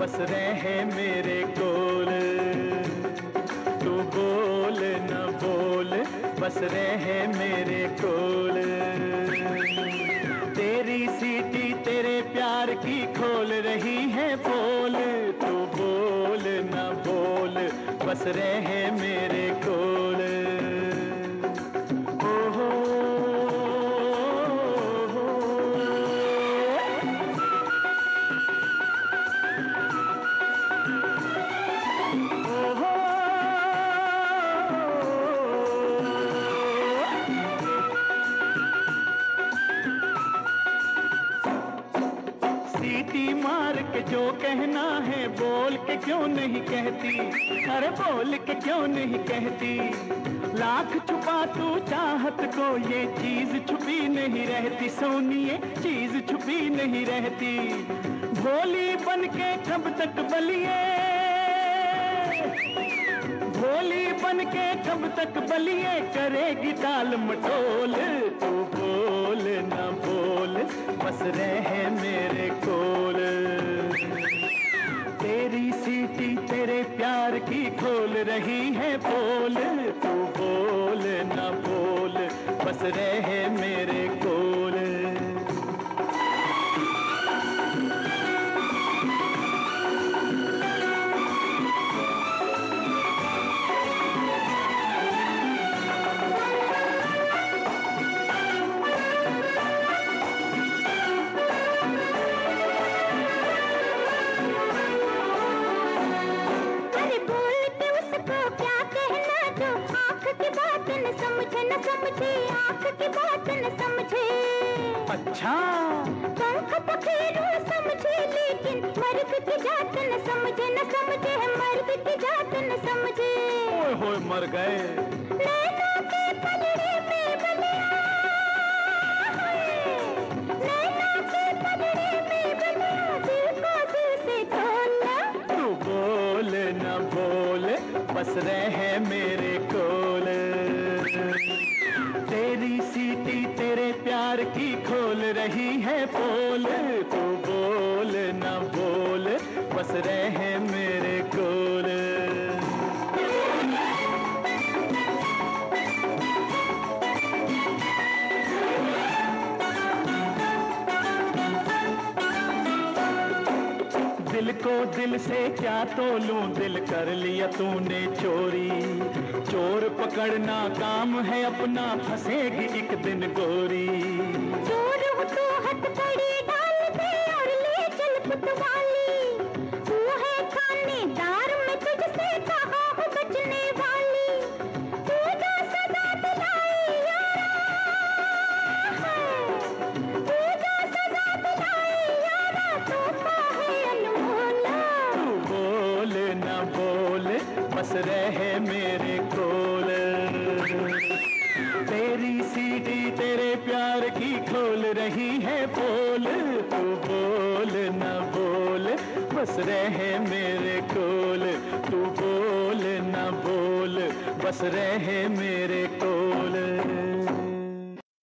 बस रहे मेरे कोल। तू बोल न बोल, बस रहे मेरे कोल। तेरी सीटी तेरे प्यार की खोल रही है बोल तू बोल न बोल, बस रहे मेरे कोल। सीटी मार के जो कहना है, बोल के क्यों नहीं कहती? अरे बोल के क्यों नहीं कहती? लाख छुपा तू चाहत को, ये चीज़ छुपी नहीं रहती। सोनिए, चीज़ छुपी नहीं रहती। भोली बन के कब तक बलिए। भोली बन के कब तक बलिए, करेगी टाल मटोल। तू बोल न बोल बस रहे मेरे कोल। तेरी सीटी तेरे प्यार की खोल रही है बोल। तू बोल, न बोल, बस रहे मेरे कोल। अच्छा। पंख पखेरु समझे लेकिन मर्द की जात न समझे न समझे मर्द की जात न समझे। ओए होए मर गए। नैना के पलड़े में बलिया नैना के पलड़े में बलिया दिल को दिल से खोलना तू बोल न बोल बस रहे मेरे कोल प्यार की खोल रही है पोल। तू बोल न बोल बस रहे दिल को दिल से क्या तोलूं? दिल कर लिया तूने चोरी। चोर पकड़ना काम है अपना, फंसेगी एक दिन गोरी। चोर तो हथकड़ी डाल दे और ले चल पुतवाली। बस रहे मेरे कोल। तेरी सीटी तेरे प्यार की खोल रही है बोल तू बोल, न बोल, बस रहे मेरे कोल। तू बोल, न बोल, बस रहे मेरे कोल।